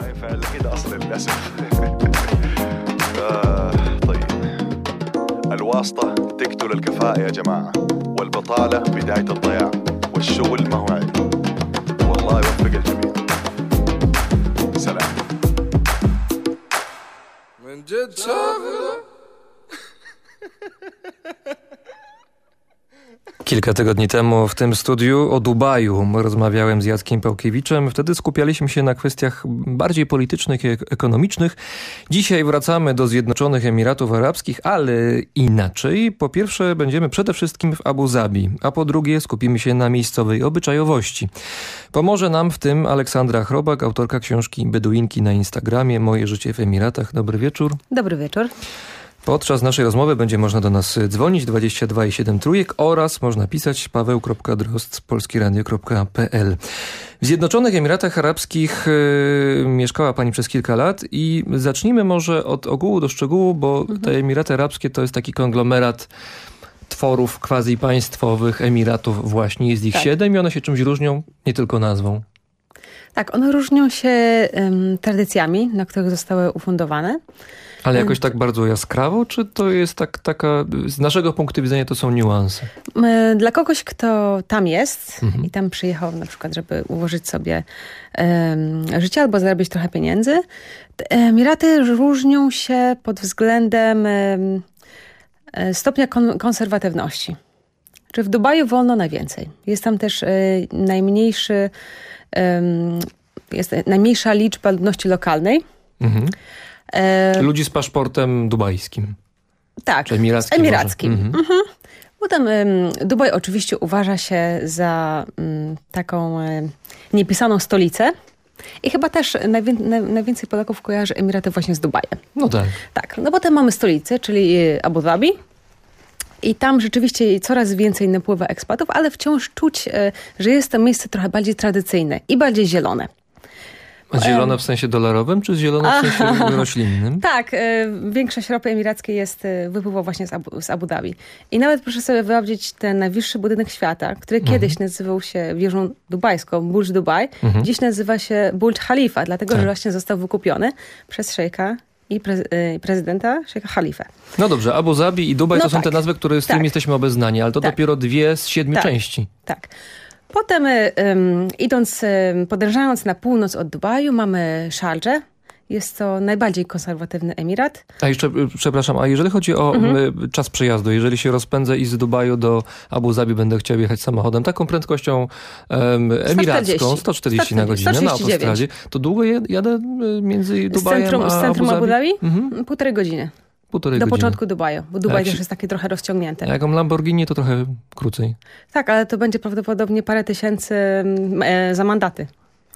ما ينفع الا كده أصلا للأسف. آه طيب. الواسطة تقتل الكفاءة يا جماعة والبطالة بداية الضياع والشغل ما هو عيب. والله يوفق الجميع. سلام. من جد شافر Kilka tygodni temu w tym studiu o Dubaju rozmawiałem z Jackiem Pałkiewiczem. Wtedy skupialiśmy się na kwestiach bardziej politycznych i ekonomicznych. Dzisiaj wracamy do Zjednoczonych Emiratów Arabskich, ale inaczej. Po pierwsze będziemy przede wszystkim w Abu Zabi, a po drugie skupimy się na miejscowej obyczajowości. Pomoże nam w tym Aleksandra Chrobak, autorka książki Beduinki na Instagramie Moje życie w Emiratach. Dobry wieczór. Dobry wieczór. Podczas naszej rozmowy będzie można do nas dzwonić 22 i 7 trójek oraz można pisać paweł.drozd polskieradio.pl. W Zjednoczonych Emiratach Arabskich y, mieszkała pani przez kilka lat i zacznijmy może od ogółu do szczegółu, bo mhm. te Emiraty Arabskie to jest taki konglomerat tworów quasi państwowych Emiratów właśnie. Jest ich tak. siedem i one się czymś różnią, nie tylko nazwą. Tak, one różnią się um, tradycjami, na których zostały ufundowane. Ale jakoś tak bardzo jaskrawo, czy to jest tak, taka, z naszego punktu widzenia to są niuanse? Dla kogoś, kto tam jest mhm. i tam przyjechał na przykład, żeby ułożyć sobie um, życie albo zarobić trochę pieniędzy, Emiraty różnią się pod względem um, stopnia kon konserwatywności. Czy w Dubaju wolno najwięcej. Jest tam też e, najmniejszy, jest najmniejsza liczba ludności lokalnej. Mhm. E... Ludzi z paszportem dubajskim. Tak, emirackim. emirackim. Mhm. Mhm. Potem Dubaj oczywiście uważa się za um, taką niepisaną stolicę. I chyba też najwię najwięcej Polaków kojarzy Emiraty właśnie z Dubajem. No tak. Tak. No potem mamy stolicę, czyli Abu Dhabi. I tam rzeczywiście coraz więcej napływa ekspatów, ale wciąż czuć, e, że jest to miejsce trochę bardziej tradycyjne i bardziej zielone. A zielone w sensie dolarowym, czy zielone w sensie roślinnym? Tak, y, większość ropy emirackiej jest, y, wypływa właśnie z Abu, z Abu Dhabi. I nawet proszę sobie wyobrazić ten najwyższy budynek świata, który mhm. kiedyś nazywał się wieżą dubajską, Burj Dubai, mhm. dziś nazywa się Burj Khalifa, dlatego tak. że właśnie został wykupiony przez szejka i y, prezydenta Szejka Khalifa. No dobrze, Abu Dhabi i Dubaj no to tak. są te nazwy, które, z tak. którymi jesteśmy obeznani, ale to tak. dopiero dwie z siedmiu tak. części. Tak. Potem um, idąc, podążając na północ od Dubaju mamy Sharjah. Jest to najbardziej konserwatywny emirat. A jeszcze, y, przepraszam, a jeżeli chodzi o mhm. Y, czas przejazdu, jeżeli się rozpędzę i z Dubaju do Abu Zabi będę chciał jechać samochodem taką prędkością um, emiracką, 140, 140 na godzinę 139. na autostradzie, to długo jadę y, między Dubajem z centrum, a Z centrum Abu Dhabi? Mhm. Półtorej godziny. Półtorej Do godziny. początku Dubaju, bo Dubaj też jest taki trochę rozciągnięty. A jak mam Lamborghini, to trochę krócej. Tak, ale to będzie prawdopodobnie parę tysięcy mm, e, za mandaty.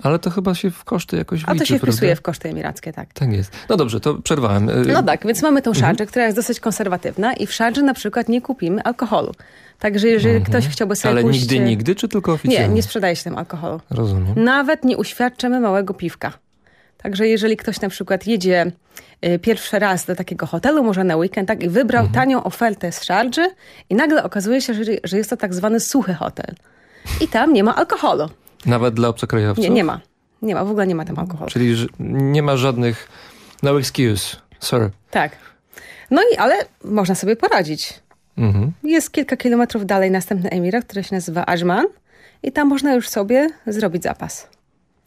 Ale to chyba się w koszty jakoś A to się wpisuje prawda? w koszty emirackie, tak. Tak jest. No dobrze, to przerwałem. No tak, więc mamy tą szarżę, mhm. która jest dosyć konserwatywna i w szarży na przykład nie kupimy alkoholu. Także jeżeli mhm. ktoś chciałby sobie Ale pójść... nigdy, nigdy, czy tylko oficjalnie? Nie, nie sprzedaje się tam alkoholu. Rozumiem. Nawet nie uświadczymy małego piwka. Także jeżeli ktoś na przykład jedzie y, pierwszy raz do takiego hotelu, może na weekend, tak, i wybrał mhm. tanią ofertę z Sharjah i nagle okazuje się, że, że jest to tak zwany suchy hotel. I tam nie ma alkoholu. Nawet dla obcokrajowców? Nie, nie ma. Nie ma, w ogóle nie ma tam alkoholu. Czyli nie ma żadnych, no excuse, sir. Tak. No i, ale można sobie poradzić. Mhm. Jest kilka kilometrów dalej następny emirat, który się nazywa Ajman i tam można już sobie zrobić zapas.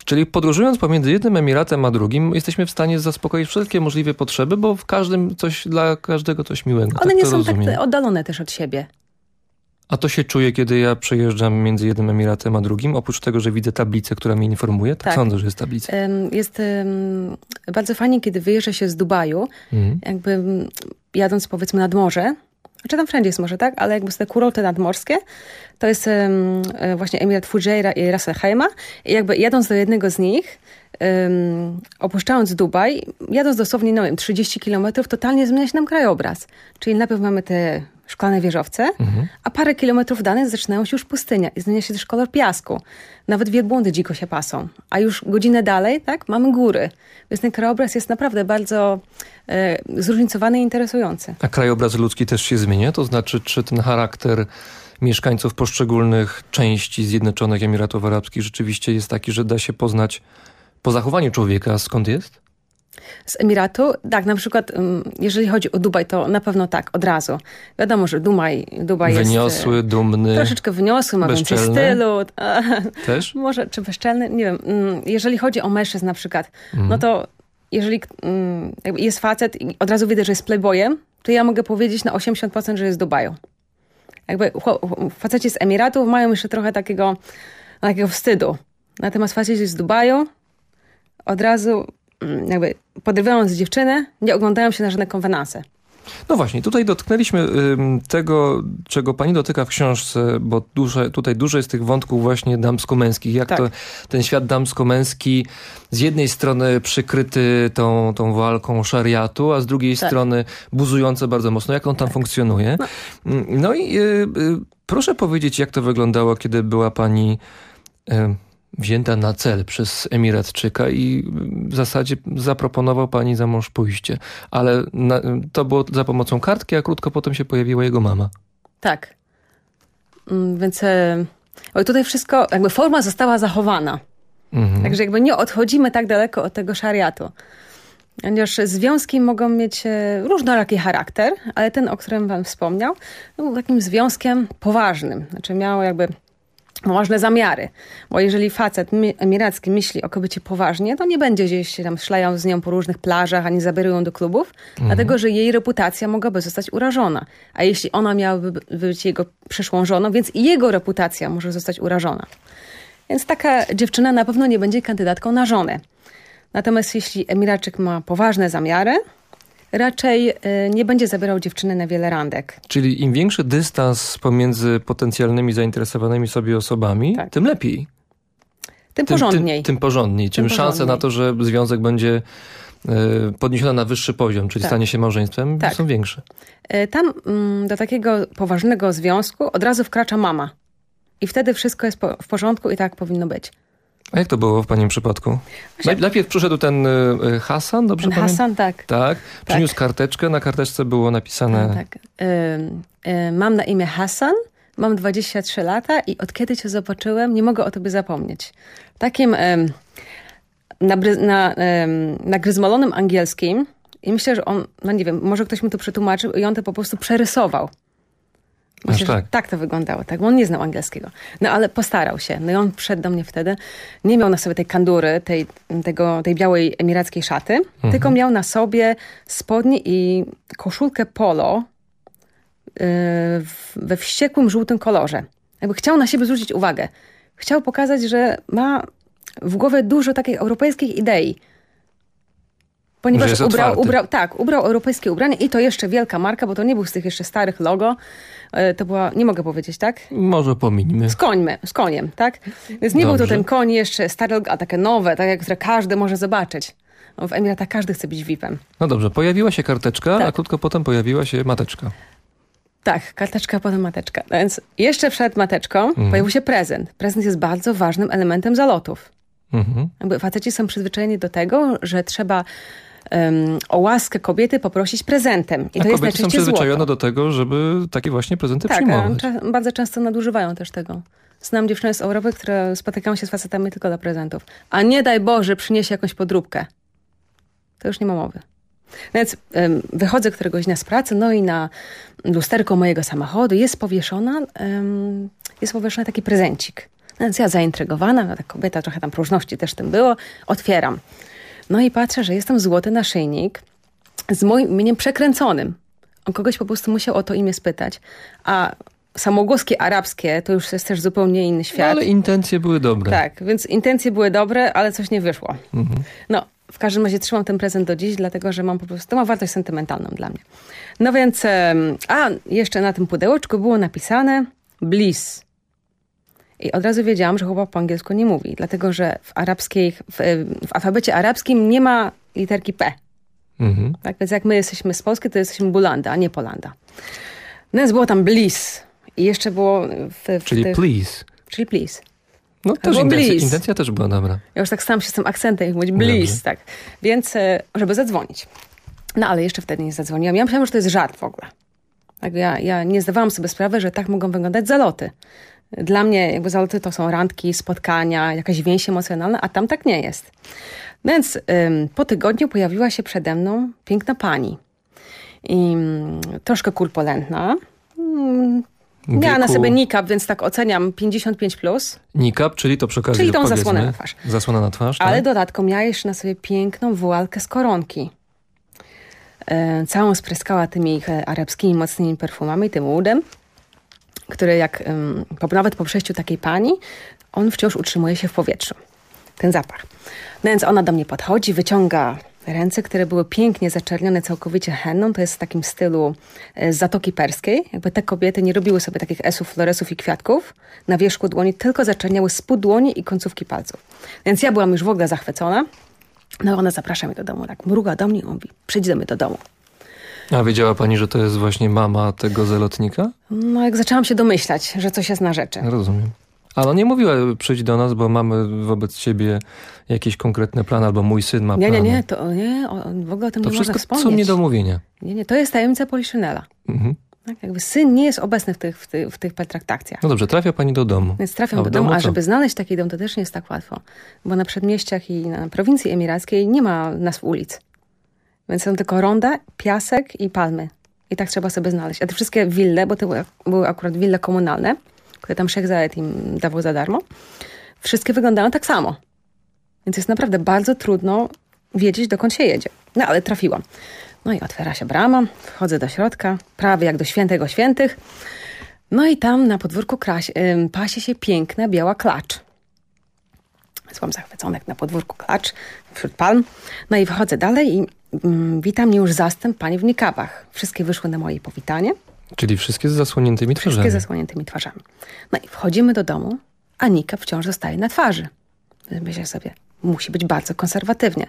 Czyli podróżując pomiędzy jednym Emiratem a drugim, jesteśmy w stanie zaspokoić wszelkie możliwe potrzeby, bo w każdym coś dla każdego coś miłego. One tak nie są rozumiem. tak oddalone też od siebie. A to się czuje, kiedy ja przejeżdżam między jednym Emiratem a drugim, oprócz tego, że widzę tablicę, która mnie informuje? Tak, tak. sądzę, że jest tablica. Jest bardzo fajnie, kiedy wyjeżdża się z Dubaju, mhm. jakby jadąc powiedzmy nad morze, znaczy tam wszędzie jest może, tak? Ale jakby te kurorty nadmorskie, to jest um, właśnie Emirat Fujairah i Ras Al Khaimah. I jakby jadąc do jednego z nich, um, opuszczając Dubaj, jadąc dosłownie, no wiem, 30 kilometrów, totalnie zmienia się nam krajobraz. Czyli najpierw mamy te szklane wieżowce, mhm. a parę kilometrów dalej zaczynają się już pustynia i zmienia się też kolor piasku. Nawet wielbłądy dziko się pasą. A już godzinę dalej, tak, mamy góry. Więc ten krajobraz jest naprawdę bardzo zróżnicowany i interesujący. A krajobraz ludzki też się zmienia? To znaczy, czy ten charakter mieszkańców poszczególnych części Zjednoczonych Emiratów Arabskich rzeczywiście jest taki, że da się poznać po zachowaniu człowieka skąd jest? Z Emiratu, tak, na przykład jeżeli chodzi o Dubaj, to na pewno tak, od razu. Wiadomo, że Dubaj, Dubaj wyniosły, jest... dumny. Troszeczkę wyniosły, ma więcej stylu. Też? Może, czy bezczelny, nie wiem. Jeżeli chodzi o mężczyzn na przykład, mhm. no to jeżeli jest facet i od razu widzę, że jest playboyem, to ja mogę powiedzieć na 80%, że jest Dubaju. Jakby faceci z Emiratów mają jeszcze trochę takiego, takiego wstydu. Natomiast faceci z Dubaju od razu mm, jakby podrywając dziewczynę, nie oglądają się na żadne konwenanse. No właśnie, tutaj dotknęliśmy tego, czego pani dotyka w książce, bo duże, tutaj dużo jest tych wątków właśnie damsko-męskich. Jak tak. to ten świat damsko-męski z jednej strony przykryty tą, tą walką szariatu, a z drugiej tak. strony buzujące bardzo mocno. Jak on tam tak. funkcjonuje? No, mm, no i y, y, proszę powiedzieć, jak to wyglądało, kiedy była pani... Y, wzięta na cel przez Emiratczyka i w zasadzie zaproponował pani za mąż pójście. Ale na, to było za pomocą kartki, a krótko potem się pojawiła jego mama. Tak. Mm, więc e, tutaj wszystko, jakby forma została zachowana. Mhm. Także jakby nie odchodzimy tak daleko od tego szariatu. Ponieważ związki mogą mieć e, różnoraki charakter, ale ten, o którym pan wspomniał, był takim związkiem poważnym. Znaczy miał jakby ważne zamiary. Bo jeżeli facet emiracki myśli o kobiecie poważnie, to nie będzie gdzieś się tam szlajał z nią po różnych plażach, ani zabierał ją do klubów, mhm. dlatego że jej reputacja mogłaby zostać urażona. A jeśli ona miałaby być jego przyszłą żoną, więc i jego reputacja może zostać urażona. Więc taka dziewczyna na pewno nie będzie kandydatką na żonę. Natomiast jeśli Emiracczyk ma poważne zamiary, raczej y, nie będzie zabierał dziewczyny na wiele randek. Czyli im większy dystans pomiędzy potencjalnymi zainteresowanymi sobie osobami, tak. tym lepiej. Tym, porządniej. Tym, tym porządniej. Tym, tym szanse na to, że związek będzie y, podniesiona na wyższy poziom, czyli tak. stanie się małżeństwem, tak. są większe. Y, tam mm, do takiego poważnego związku od razu wkracza mama. I wtedy wszystko jest w porządku i tak powinno być. A jak to było w Pani przypadku? Najpierw przyszedł ten y, Hasan, dobrze ten Hasan, tak. Tak, przyniósł tak. karteczkę, na karteczce było napisane... Tak, tak. Y, y, mam na imię Hasan, mam 23 lata i od kiedy cię zobaczyłem, nie mogę o tobie zapomnieć. Takim na, na, nagryzmolonym angielskim i myślę, że on, no nie wiem, może ktoś mi to przetłumaczył i on to po prostu przerysował. Myślę, tak. tak to wyglądało, tak, bo on nie znał angielskiego. No ale postarał się. No i on przyszedł do mnie wtedy, nie miał na sobie tej kandury, tej, tego, tej białej emirackiej szaty, mhm. tylko miał na sobie spodnie i koszulkę polo yy, we wściekłym żółtym kolorze. Jakby chciał na siebie zwrócić uwagę. Chciał pokazać, że ma w głowie dużo takiej europejskiej idei. Ponieważ ubrał, ubrał, tak, ubrał europejskie ubranie i to jeszcze wielka marka, bo to nie był z tych jeszcze starych logo. E, to była, nie mogę powiedzieć, tak? Może pominimy. Z końmy, z koniem, tak? Więc nie Dobrze. był to ten koń jeszcze stary, a takie nowe, tak, które każdy może zobaczyć. No, w Emiratach każdy chce być VIP-em. No dobrze, pojawiła się karteczka, tak. a krótko potem pojawiła się mateczka. Tak, karteczka, potem mateczka. No więc jeszcze przed mateczką mhm. pojawił się prezent. Prezent jest bardzo ważnym elementem zalotów. Mhm. Jakby faceci są przyzwyczajeni do tego, że trzeba um, o łaskę kobiety poprosić prezentem. I A to jest najczęściej są przyzwyczajone złoto. do tego, żeby takie właśnie prezenty tak, przyjmować. Tak, bardzo często nadużywają też tego. Znam dziewczyny z Europy, które spotykają się z facetami tylko dla prezentów. A nie daj Boże, przyniesie jakąś podróbkę. To już nie ma mowy. Więc um, wychodzę któregoś dnia z pracy, no i na lusterko mojego samochodu jest powieszona, um, jest powieszony taki prezencik. Więc ja zaintrygowana, no ta kobieta, trochę tam próżności też tym było, otwieram. No i patrzę, że jest tam złoty naszyjnik z moim imieniem przekręconym. On kogoś po prostu musiał o to imię spytać. A samogłoski arabskie to już jest też zupełnie inny świat. No, ale intencje były dobre. Tak, więc intencje były dobre, ale coś nie wyszło. Mhm. No, w każdym razie trzymam ten prezent do dziś, dlatego że mam po prostu, to ma wartość sentymentalną dla mnie. No więc, a jeszcze na tym pudełeczku było napisane bliss. I od razu wiedziałam, że chłopak po angielsku nie mówi, dlatego że w, arabskiej, w, w alfabecie arabskim nie ma literki P. Mhm. Tak więc jak my jesteśmy z Polski, to jesteśmy Bulanda, a nie Polanda. No więc było tam bliss. I jeszcze było... W, w czyli tych, please. Czyli please. No też intencja, intencja, też była dobra. Ja już tak stałam się z tym akcentem, mówić bliss, tak. Więc, e, żeby zadzwonić. No ale jeszcze wtedy nie zadzwoniłam. Ja myślałam, że to jest żart w ogóle. Tak, ja, ja nie zdawałam sobie sprawy, że tak mogą wyglądać zaloty Dla mnie jakby zaloty to są randki, spotkania, jakaś więź emocjonalna, a tam tak nie jest. Więc ym, po tygodniu pojawiła się przede mną piękna pani. I, troszkę kurpolentna. Mm, miała na sobie nikap, więc tak oceniam 55+. Plus. Nikap, czyli to przy okazji Czyli tą zasłonę na twarz. Zasłona na twarz, Ale tak? dodatkowo miała jeszcze na sobie piękną woalkę z koronki. E, całą spryskała tymi e, arabskimi mocnymi perfumami, tym łudem, który jak nawet po przejściu takiej pani, on wciąż utrzymuje się w powietrzu. Ten zapach. No więc ona do mnie podchodzi, wyciąga ręce, które były pięknie zaczernione całkowicie henną. To jest w takim stylu e, z Zatoki Perskiej. Jakby te kobiety nie robiły sobie takich esów, floresów i kwiatków na wierzchu dłoni, tylko zaczerniały spód dłoni i końcówki palców. Więc ja byłam już w ogóle zachwycona. No ona zaprasza mnie do domu, tak mruga do mnie i mówi, przyjdź do mnie do domu. A wiedziała pani, że to jest właśnie mama tego zelotnika? No jak zaczęłam się domyślać, że coś jest na rzeczy. Rozumiem. Ale nie mówiła, przyjdź do nas, bo mamy wobec ciebie jakiś konkretny plan, albo mój syn ma nie, plan. Nie, nie, to nie, w ogóle o tym to nie można wszystko wspomnieć. są niedomówienia. Nie, nie, to jest tajemnica Poliszynela. Mhm. Tak, jakby syn nie jest obecny w tych, w, tych, w tych pertraktacjach. No dobrze, trafia pani do domu. Więc trafiam do domu, a żeby znaleźć taki dom, to też nie jest tak łatwo. Bo na przedmieściach i na prowincji emirackiej nie ma nazw ulic. Więc są tylko ronda, piasek i palmy. I tak trzeba sobie znaleźć. A te wszystkie wille, bo to były, akurat wille komunalne, które tam Szech Zayed im dawał za darmo, wszystkie wyglądają tak samo. Więc jest naprawdę bardzo trudno wiedzieć, dokąd się jedzie. No ale trafiłam. No i otwiera się brama, wchodzę do środka, prawie jak do świętego świętych. No i tam na podwórku kraś, pasie się piękna biała klacz. Złam zachwycony jak na podwórku klacz wśród palm. No i wychodzę dalej i ym, witam mnie już zastęp pani w nikabach. Wszystkie wyszły na moje powitanie. Czyli wszystkie z zasłoniętymi twarzami. Wszystkie z zasłoniętymi twarzami. No i wchodzimy do domu, a nikab wciąż zostaje na twarzy. Myślę sobie, musi być bardzo konserwatywnie.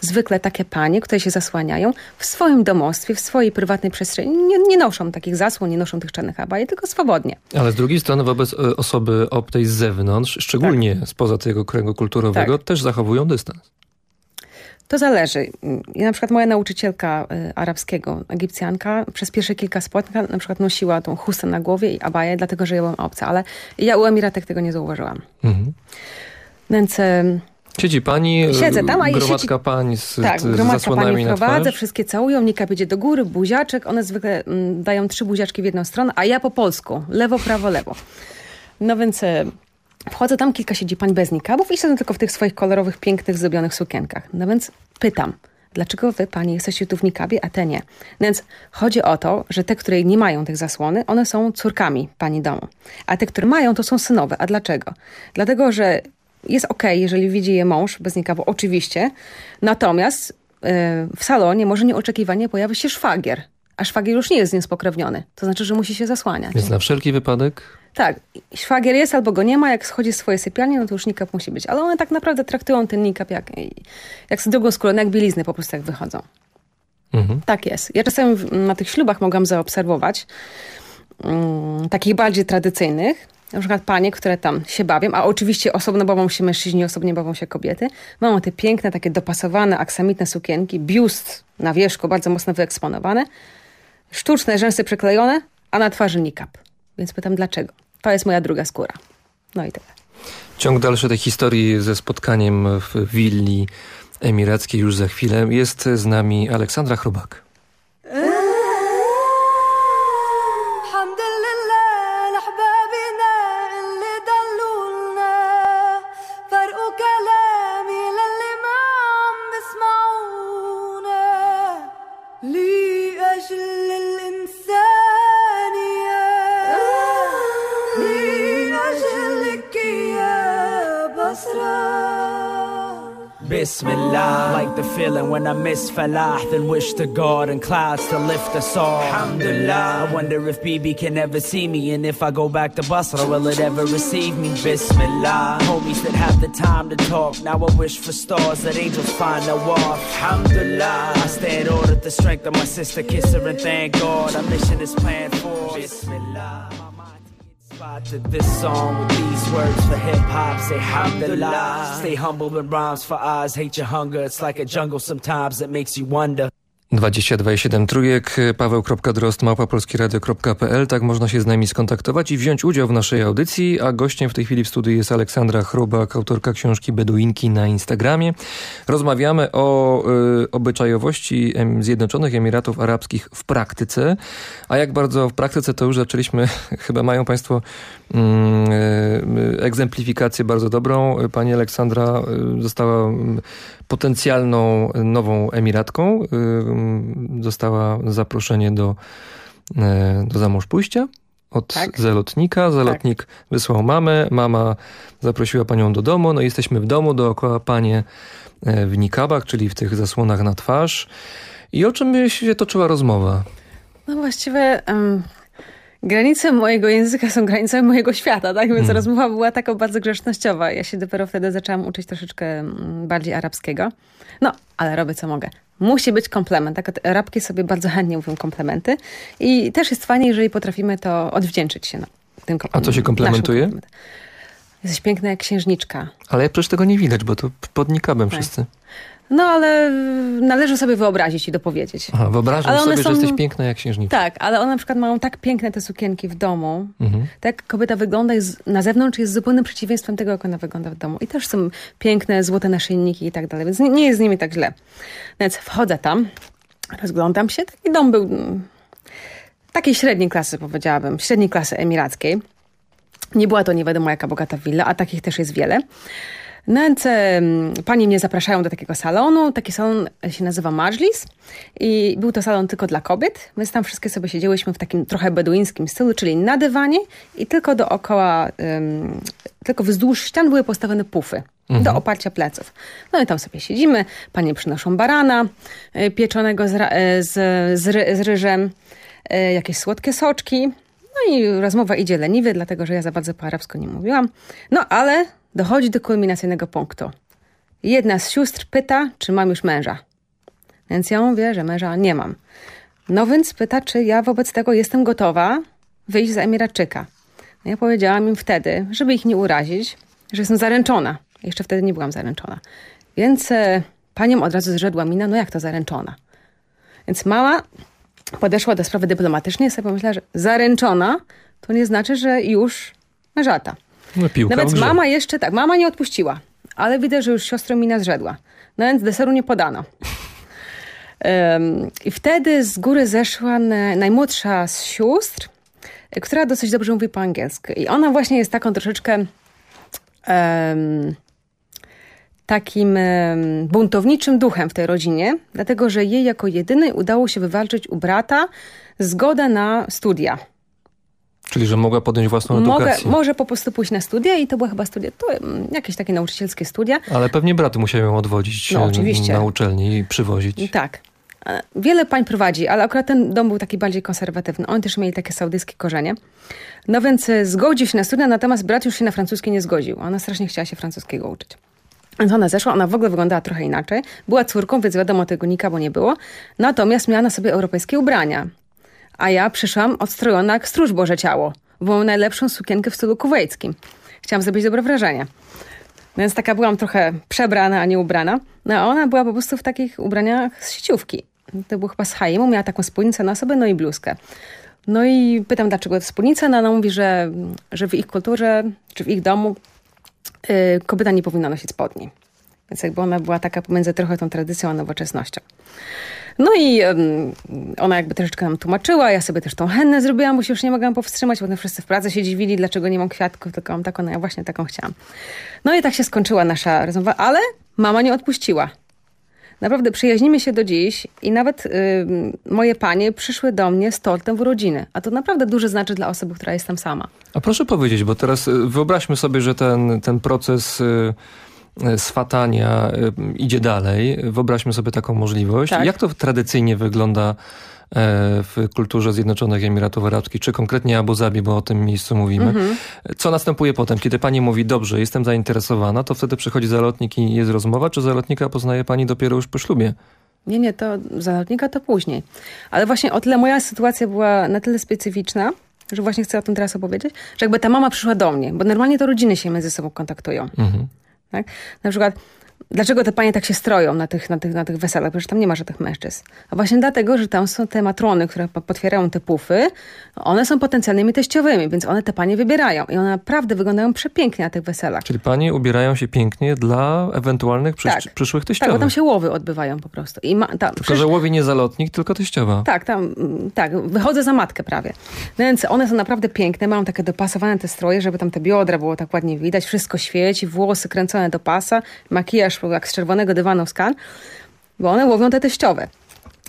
Zwykle takie panie, które się zasłaniają w swoim domostwie, w swojej prywatnej przestrzeni, nie, nie noszą takich zasłon, nie noszą tych czarnych abaji, tylko swobodnie. Ale z drugiej strony wobec e, osoby obcej z zewnątrz, szczególnie tak. spoza tego kręgu kulturowego, tak. też zachowują dystans. To zależy. Ja, na przykład moja nauczycielka y, arabskiego, Egipcjanka, przez pierwsze kilka spotkań na przykład nosiła tą chustę na głowie i abaję, dlatego że ja byłam obca, ale ja u Emiratek tego nie zauważyłam. Mhm. Więc... Y, Siedzi pani, Siedzę tam, a gromadka siedzi... pań z, tak, z gromadka pani prowadzę, wszystkie całują, Nika idzie do góry, buziaczek, one zwykle mm, dają trzy buziaczki w jedną stronę, a ja po polsku, lewo, prawo, lewo. No więc... Wchodzę tam, kilka siedzi pań bez nikabów i siedzą tylko w tych swoich kolorowych, pięknych, zrobionych sukienkach. No więc pytam, dlaczego wy, pani, jesteście tu w nikabie, a te nie? No więc chodzi o to, że te, które nie mają tych zasłony, one są córkami pani domu. A te, które mają, to są synowe. A dlaczego? Dlatego, że jest ok, jeżeli widzi je mąż bez nikabu, oczywiście. Natomiast yy, w salonie może nieoczekiwanie pojawi się szwagier. A szwagier już nie jest z spokrewniony. To znaczy, że musi się zasłaniać. Więc na wszelki wypadek tak, szwagier jest albo go nie ma, jak schodzi z swojej sypialni, no to już nikap musi być. Ale one tak naprawdę traktują ten nikap jak, jak z drugą skórę, jak bielizny po prostu jak wychodzą. Mhm. Tak jest. Ja czasem na tych ślubach mogłam zaobserwować um, takich bardziej tradycyjnych, na przykład panie, które tam się bawią, a oczywiście osobno bawią się mężczyźni, osobnie bawią się kobiety, mają te piękne, takie dopasowane, aksamitne sukienki, biust na wierzchu, bardzo mocno wyeksponowany, sztuczne rzęsy przyklejone, a na twarzy nikap. Więc pytam, dlaczego? To jest moja druga skóra. No i tyle. Ciąg dalszy tej historii ze spotkaniem w willi emirackiej już za chwilę. Jest z nami Aleksandra Chrobak. Bismillah. Like the feeling when I miss Falah, then wish to God and clouds to lift us all. Alhamdulillah. I wonder if BB can ever see me, and if I go back to Basra, will it ever receive me? Bismillah. Homies that have the time to talk. Now I wish for stars that angels find no off. Alhamdulillah. I stand order the strength of my sister, kiss her and thank God. Our mission is planned for. Bismillah to this song with these words for hip hop. Say alhamdulillah. Stay humble when rhymes for eyes. Hate your hunger. It's like a jungle sometimes that makes you wonder. 22,7 trójek, paweł.drost, małpapolskiradio.pl, tak można się z nami skontaktować i wziąć udział w naszej audycji, a gościem w tej chwili w studiu jest Aleksandra Chrobak, autorka książki Beduinki na Instagramie. Rozmawiamy o y, obyczajowości Zjednoczonych Emiratów Arabskich w praktyce, a jak bardzo w praktyce to już zaczęliśmy, chyba mają Państwo y, y, egzemplifikację bardzo dobrą. Pani Aleksandra y, została potencjalną nową emiratką. Dostała zaproszenie do, e, do zamąż pójścia od tak. zalotnika. Zalotnik tak. wysłał mamę, mama zaprosiła panią do domu, no i jesteśmy w domu, dookoła panie e, w nikabach, czyli w tych zasłonach na twarz. I o czym się toczyła rozmowa? No właściwie... Um granice mojego języka są granicami mojego świata, tak? Więc hmm. rozmowa była taka bardzo grzecznościowa. Ja się dopiero wtedy zaczęłam uczyć troszeczkę mm, bardziej arabskiego. No, ale robię co mogę. Musi być komplement. Tak, Arabki sobie bardzo chętnie mówią komplementy. I też jest fajnie, jeżeli potrafimy to odwdzięczyć się na tym komplemencie. A co się komplementuje? Jesteś piękna jak księżniczka. Ale przecież tego nie widać, bo to pod nikabem tak. wszyscy. No ale należy sobie wyobrazić i dopowiedzieć. Aha, wyobrażam sobie, są... że jesteś piękna jak księżniczka. Tak, ale one na przykład mają tak piękne te sukienki w domu. Mhm. Tak kobieta wygląda jest, na zewnątrz jest zupełnym przeciwieństwem tego, jak ona wygląda w domu. I też są piękne, złote naszyjniki i tak dalej, więc nie, nie jest z nimi tak źle. Więc wchodzę tam, rozglądam się. Taki dom był mm, takiej średniej klasy, powiedziałabym, średniej klasy emirackiej. Nie była to nie wiadomo jaka bogata willa, a takich też jest wiele. Więc pani mnie zapraszają do takiego salonu. Taki salon się nazywa Majlis i był to salon tylko dla kobiet. My tam wszystkie sobie siedziałyśmy w takim trochę beduińskim stylu, czyli na dywanie i tylko dookoła, um, tylko wzdłuż ścian były postawione pufy. Mhm. Do oparcia pleców. No i tam sobie siedzimy, panie przynoszą barana y, pieczonego z, y, z, z, z ryżem, jakieś słodkie soczki. No i rozmowa idzie leniwie, dlatego że ja za bardzo po arabsku nie mówiłam. No ale dochodzi do kulminacyjnego punktu. Jedna z sióstr pyta, czy mam już męża. Więc ja mówię, że męża nie mam. No więc pyta, czy ja wobec tego jestem gotowa wyjść za Emiratczyka. No ja powiedziałam im wtedy, żeby ich nie urazić, że jestem zaręczona. Jeszcze wtedy nie byłam zaręczona. Więc e, od razu zrzedła mina, no jak to zaręczona? Więc mama podeszła do sprawy dyplomatycznie i sobie pomyślała, że zaręczona to nie znaczy, że już mężata. No, Nawet mama jeszcze, tak, mama nie odpuściła, ale widzę, że już siostra mina zrzedła. No więc deseru nie podano. Um, I wtedy z góry zeszła na, najmłodsza z sióstr, która dosyć dobrze mówi po angielsku. I ona właśnie jest taką troszeczkę um, takim um, buntowniczym duchem w tej rodzinie, dlatego że jej jako jedynej udało się wywalczyć u brata zgodę na studia. Czyli, że mogła podjąć własną edukację. Mogę, może po prostu pójść na studia i to były chyba studia, to mm, jakieś takie nauczycielskie studia. Ale pewnie brat musiał ją odwodzić no, oczywiście. na uczelni i przywozić. Tak. Wiele pań prowadzi, ale akurat ten dom był taki bardziej konserwatywny. Oni też mieli takie saudyjskie korzenie. No więc e, zgodził się na studia, natomiast brat już się na francuskie nie zgodził. Ona strasznie chciała się francuskiego uczyć. Więc ona zeszła, ona w ogóle wyglądała trochę inaczej. Była córką, więc wiadomo, tego bo nie było. Natomiast miała na sobie europejskie ubrania a ja przyszłam odstrojona jak stróż Boże Ciało, bo mam najlepszą sukienkę w stylu kuwejskim. Chciałam zrobić dobre wrażenie. Więc taka byłam trochę przebrana, a nie ubrana. No a ona była po prostu w takich ubraniach z sieciówki. To było chyba z Haimu, miała taką spódnicę na sobie, no i bluzkę. No i pytam, dlaczego to spódnica, no ona mówi, że, że w ich kulturze, czy w ich domu yy, kobieta nie powinna nosić spodni. Więc jakby ona była taka pomiędzy trochę tą tradycją a nowoczesnością. No i um, ona jakby troszeczkę nam tłumaczyła, ja sobie też tą hennę zrobiłam, bo się już nie mogłam powstrzymać, potem wszyscy w pracy się dziwili, dlaczego nie mam kwiatków, tylko mam taką, no ja właśnie taką chciałam. No i tak się skończyła nasza rozmowa, ale mama nie odpuściła. Naprawdę przyjaźnimy się do dziś i nawet moje panie przyszły do mnie z tortem w urodziny. A to naprawdę duże znaczy dla osoby, która jest tam sama. A proszę powiedzieć, bo teraz y, wyobraźmy sobie, że ten, ten proces... Y swatania y, idzie dalej. Wyobraźmy sobie taką możliwość. Tak. Jak to tradycyjnie wygląda e, w kulturze Zjednoczonych Emiratów Arabskich, czy konkretnie Abu Zabi, bo o tym miejscu mówimy. Mhm. Co następuje potem? Kiedy pani mówi, dobrze, jestem zainteresowana, to wtedy przychodzi zalotnik i jest rozmowa, czy zalotnika poznaje pani dopiero już po ślubie? Nie, nie, to zalotnika to później. Ale właśnie o tyle moja sytuacja była na tyle specyficzna, że właśnie chcę o tym teraz opowiedzieć, że jakby ta mama przyszła do mnie, bo normalnie to rodziny się między sobą kontaktują. Mhm. Tak? Na przykład Dlaczego te panie tak się stroją na tych, na tych, na tych weselach? Przecież tam nie ma żadnych mężczyzn. A właśnie dlatego, że tam są te matrony, które potwierają te pufy. One są potencjalnymi teściowymi, więc one te panie wybierają. I one naprawdę wyglądają przepięknie na tych weselach. Czyli panie ubierają się pięknie dla ewentualnych przysz Tak. przyszłych teściowych. Tak, bo tam się łowy odbywają po prostu. I ma, tam, Tylko, że łowi nie zalotnik, tylko teściowa. Tak, tam, tak, wychodzę za matkę prawie. No Więc one są naprawdę piękne, mają takie dopasowane te stroje, żeby tam te biodra było tak ładnie widać, wszystko świeci, włosy kręcone do pasa, makijaż jak z czerwonego dywanu z kan, bo one łowią te teściowe.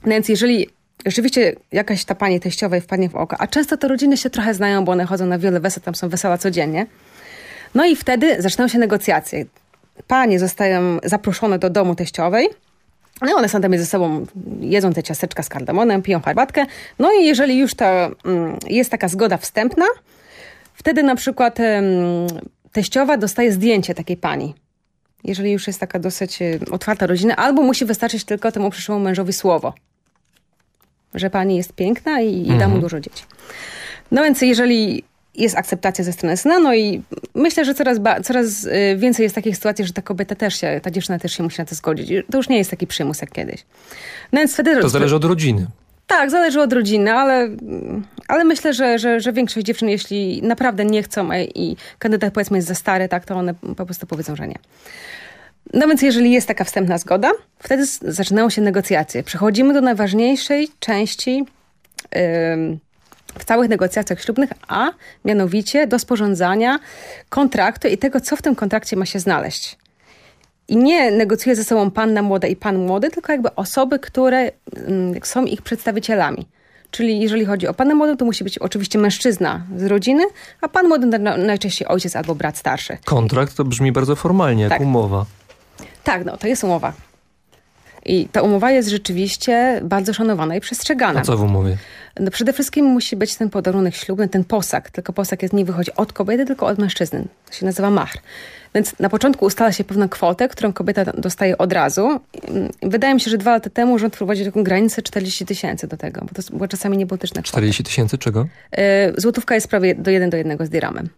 No Więc jeżeli rzeczywiście jakaś ta pani teściowej wpadnie w oko, a często te rodziny się trochę znają, bo one chodzą na wiele wesel, tam są wesela codziennie, no i wtedy zaczynają się negocjacje. Panie zostają zaproszone do domu teściowej, no i one są tam ze sobą, jedzą te ciasteczka z kardemonem, piją herbatkę. No i jeżeli już to mm, jest taka zgoda wstępna, wtedy na przykład teściowa dostaje zdjęcie takiej pani. Jeżeli już jest taka dosyć e, otwarta rodzina, albo musi wystarczyć tylko temu przyszłemu mężowi słowo, że pani jest piękna i, i da mu dużo dzieci. No więc jeżeli jest akceptacja ze strony syna, no i myślę, że coraz, coraz y, więcej jest takich sytuacji, że ta kobieta też się, ta dziewczyna też się musi na to zgodzić. To już nie jest taki przymus jak kiedyś. No więc wtedy... To zależy od rodziny. Tak, zależy od rodziny, ale, ale myślę, że, że, że większość dziewczyn, jeśli naprawdę nie chcą i kandydat powiedzmy jest za stary, tak, to one po prostu powiedzą, że nie. No więc jeżeli jest taka wstępna zgoda, wtedy zaczynają się negocjacje. Przechodzimy do najważniejszej części ym, w całych negocjacjach ślubnych, a mianowicie do sporządzania kontraktu i tego, co w tym kontrakcie ma się znaleźć. I nie negocjuje ze sobą panna młoda i pan młody, tylko jakby osoby, które mm, są ich przedstawicielami. Czyli jeżeli chodzi o panę młodą, to musi być oczywiście mężczyzna z rodziny, a pan młody najczęściej ojciec albo brat starszy. Kontrakt to brzmi bardzo formalnie, jak Tak. umowa. Tak, no to jest umowa. I ta umowa jest rzeczywiście bardzo szanowana i przestrzegana. A co w umowie? No przede wszystkim musi być ten podarunek ślubny, ten posag. Tylko posag jest, nie wychodzi od kobiety, tylko od mężczyzny. To się nazywa mahr. Więc na początku ustala się pewną kwotę, którą kobieta dostaje od razu. I Wydaje mi się, że dwa lata temu rząd wprowadził taką granicę 40 tysięcy do tego, bo to była czasami niebotyczna kwota. 40 tysięcy czego? Y, Złotówka jest prawie do jeden do jednego z diramem.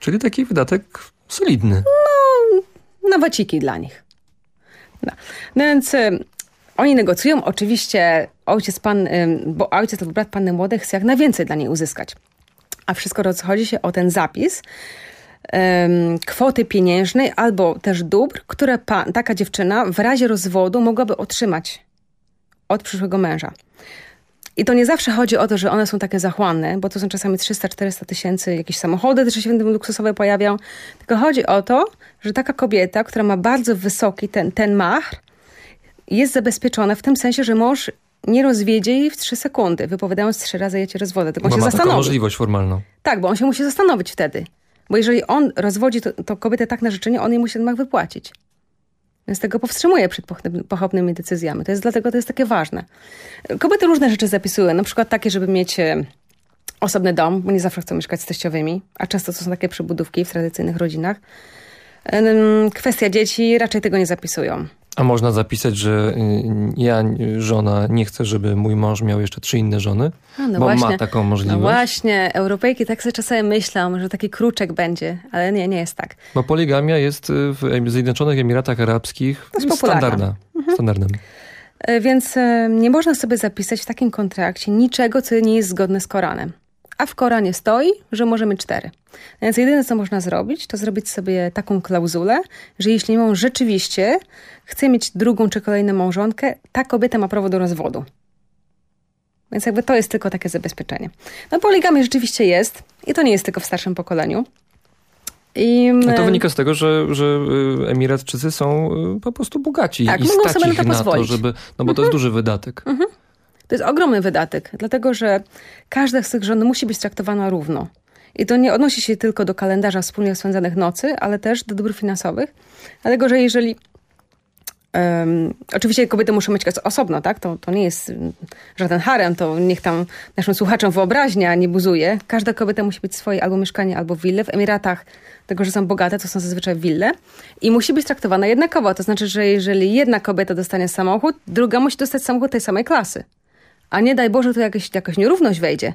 Czyli taki wydatek solidny. na waciki dla nich. No, no więc y, oni negocjują. Oczywiście ojciec, pan, y, bo ojciec albo brat panny młodej chce jak najwięcej dla niej uzyskać. A wszystko rozchodzi się o ten zapis kwoty pieniężnej albo też dóbr, które pa, taka dziewczyna w razie rozwodu mogłaby otrzymać od przyszłego męża. I to nie zawsze chodzi o to, że one są takie zachłanne, bo to są czasami 300-400 tysięcy, jakieś samochody też się w tym luksusowe pojawią. Tylko chodzi o to, że taka kobieta, która ma bardzo wysoki ten, ten machr, jest zabezpieczona w tym sensie, że mąż nie rozwiedzie jej w trzy sekundy, wypowiadając trzy razy ja cię rozwodzę, tylko on Bo się ma taką zastanowi. możliwość formalną. Tak, bo on się musi zastanowić wtedy. Bo jeżeli on rozwodzi to, to kobietę tak na życzenie, on jej musi ten mach wypłacić. Więc tego powstrzymuje przed pochopnymi- decyzjami. To jest dlatego to jest takie ważne. Kobiety różne rzeczy zapisują, na przykład takie, żeby mieć e, osobny dom, bo nie zawsze chcą mieszkać z teściowymi, a często to są takie przybudówki w tradycyjnych rodzinach. Kwestia dzieci raczej tego nie zapisują. A można zapisać, że y, ja, y, żona, nie chcę, żeby mój mąż miał jeszcze trzy inne żony? No bo właśnie. ma taką możliwość. No właśnie, Europejki tak sobie czasami myślą, że taki kruczek będzie, ale nie, nie jest tak. Bo poligamia jest y, w Zjednoczonych Emiratach Arabskich standardna. Standardem. E, Więc nie można sobie zapisać w takim kontrakcie niczego, co nie jest zgodne z Koranem. A w Koranie stoi, że możemy cztery. Więc jedyne, co można zrobić, to zrobić sobie taką klauzulę, że jeśli mąż rzeczywiście chce mieć drugą czy kolejną małżonkę, ta kobieta ma prawo do rozwodu. Więc jakby to jest tylko takie zabezpieczenie. No poligamia rzeczywiście jest i to nie jest tylko w starszym pokoleniu. I, A to wynika z tego, że, że y, Emiratczycy są y, po prostu bogaci Tak, i mogą sobie na to na to, pozwolić. żeby... No bo to jest duży wydatek. To jest ogromny wydatek, dlatego że każda z tych żon musi być traktowana równo. I to nie odnosi się tylko do kalendarza wspólnie spędzanych nocy, ale też do dóbr finansowych. Dlatego, że jeżeli. em, oczywiście kobiety muszą mieć osobno, tak? To, to nie jest mm, żaden harem, to niech tam naszym słuchaczom wyobraźnia nie buzuje. Każda kobieta musi mieć swoje albo mieszkanie, albo willę. W Emiratach, tego, że są bogate, to są zazwyczaj wille. I musi być traktowana jednakowo. To znaczy, że jeżeli jedna kobieta dostanie samochód, druga musi dostać samochód tej samej klasy. A nie daj Boże, to jakaś, jakaś nierówność wejdzie.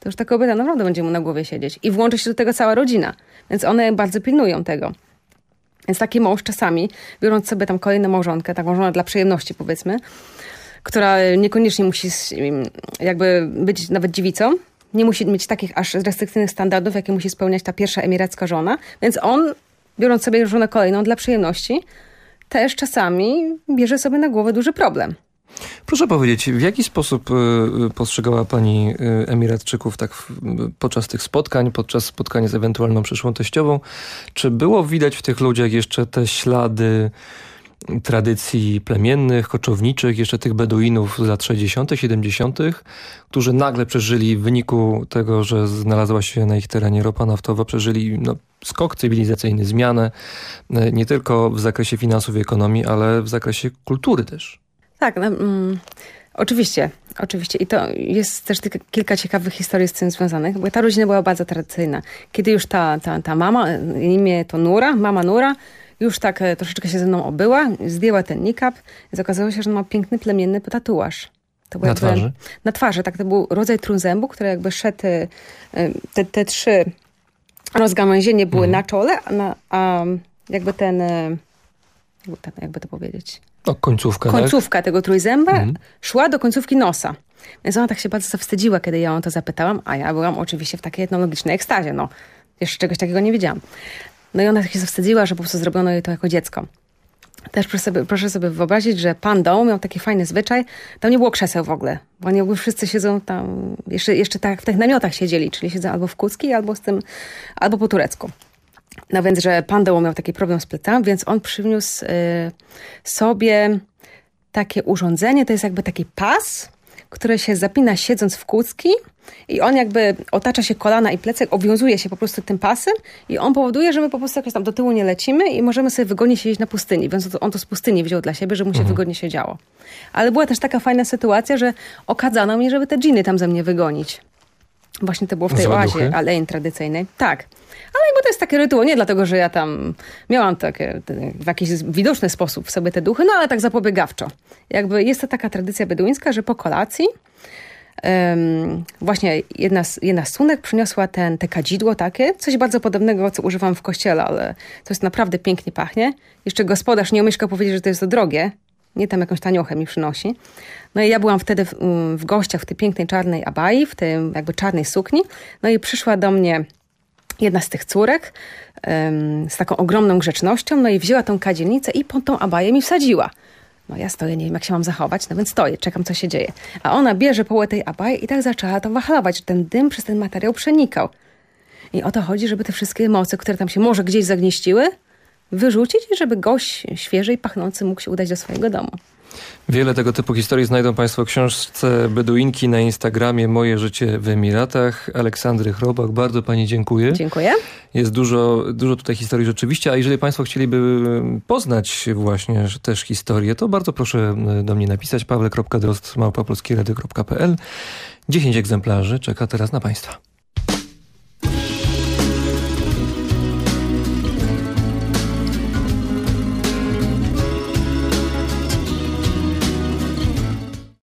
To już ta kobieta naprawdę będzie mu na głowie siedzieć. I włączy się do tego cała rodzina. Więc one bardzo pilnują tego. Więc taki mąż czasami, biorąc sobie tam kolejną małżonkę, taką żonę dla przyjemności powiedzmy, która niekoniecznie musi jakby być nawet dziewicą, nie musi mieć takich aż restrykcyjnych standardów, jakie musi spełniać ta pierwsza emiracka żona. Więc on, biorąc sobie żonę kolejną dla przyjemności, też czasami bierze sobie na głowę duży problem. Proszę powiedzieć, w jaki sposób y, y, postrzegała Pani y, Emiratczyków tak podczas tych spotkań, podczas spotkania z ewentualną przyszłą teściową? Czy było widać w tych ludziach jeszcze te ślady tradycji plemiennych, koczowniczych, jeszcze tych Beduinów z lat 60., 70., którzy nagle przeżyli w wyniku tego, że znalazła się na ich terenie ropa naftowa, przeżyli no, skok cywilizacyjny, zmianę nie tylko w zakresie finansów i ekonomii, ale w zakresie kultury też. Tak, no, mm, oczywiście, oczywiście. I to jest też kilka ciekawych historii z tym związanych, bo ta rodzina była bardzo tradycyjna. Kiedy już ta, ta, ta mama, imię to Nura, mama Nura, już tak e, troszeczkę się ze mną obyła, zdjęła ten nikap i okazało się, że ma piękny plemienny tatuaż. To na twarzy? Na twarzy, tak. To był rodzaj trójzębu, który jakby szedł, e, te, te trzy rozgałęzienie były mhm. na czole, a, na, a jakby ten, e, jakby to powiedzieć, no, końcówka, tak? Końcówka tak? tego trójzęba mhm. szła do końcówki nosa. Więc ona tak się bardzo zawstydziła, kiedy ja ją to zapytałam, a ja byłam oczywiście w takiej etnologicznej ekstazie. No, jeszcze czegoś takiego nie wiedziałam. No i ona tak się zawstydziła, że po prostu zrobiono jej to jako dziecko. Też proszę sobie, proszę sobie wyobrazić, że pan dom miał taki fajny zwyczaj. Tam nie było krzeseł w ogóle, bo oni wszyscy siedzą tam, jeszcze, jeszcze tak w tych namiotach siedzieli, czyli siedzą albo w kucki, albo z tym, albo po turecku. No więc, że pan Deło miał taki problem z plecami, więc on przyniósł y, sobie takie urządzenie, to jest jakby taki pas, który się zapina siedząc w kucki i on jakby otacza się kolana i plecek, obwiązuje się po prostu tym pasem i on powoduje, że my po prostu jakoś tam do tyłu nie lecimy i możemy sobie wygodnie siedzieć na pustyni, więc on to z pustyni wziął dla siebie, żeby mu się mhm. wygodnie siedziało. Ale była też taka fajna sytuacja, że okadzano mnie, żeby te dżiny tam ze mnie wygonić. Właśnie to było w tej oazie Alein tradycyjnej. Tak. Ale bo to jest takie rytuał, nie dlatego, że ja tam miałam takie w jakiś widoczny sposób sobie te duchy, no ale tak zapobiegawczo. Jakby jest to taka tradycja beduńska, że po kolacji um, właśnie jedna, jedna z sunek przyniosła ten, te kadzidło takie, coś bardzo podobnego, co używam w kościele, ale to jest naprawdę pięknie pachnie. Jeszcze gospodarz nie umieszkał powiedzieć, że to jest to drogie, nie tam jakąś taniochę mi przynosi. No i ja byłam wtedy w, w gościach w tej pięknej czarnej abai, w tej jakby czarnej sukni. No i przyszła do mnie jedna z tych córek z taką ogromną grzecznością, no i wzięła tą kadzielnicę i pod tą abaję mi wsadziła. No ja stoję, nie wiem jak się mam zachować, no więc stoję, czekam co się dzieje. A ona bierze połę tej abaji i tak zaczęła to wachlować, że ten dym przez ten materiał przenikał. I o to chodzi, żeby te wszystkie emocje, które tam się może gdzieś zagnieściły, wyrzucić żeby gość świeży i pachnący mógł się udać do swojego domu. Wiele tego typu historii znajdą Państwo w książce Beduinki na Instagramie Moje życie w Emiratach. Aleksandry Chrobak, bardzo Pani dziękuję. Dziękuję. Jest dużo, dużo tutaj historii rzeczywiście, a jeżeli Państwo chcieliby poznać właśnie też historię, to bardzo proszę do mnie napisać pawle.drost.małpopolskiradio.pl 10 egzemplarzy czeka teraz na Państwa.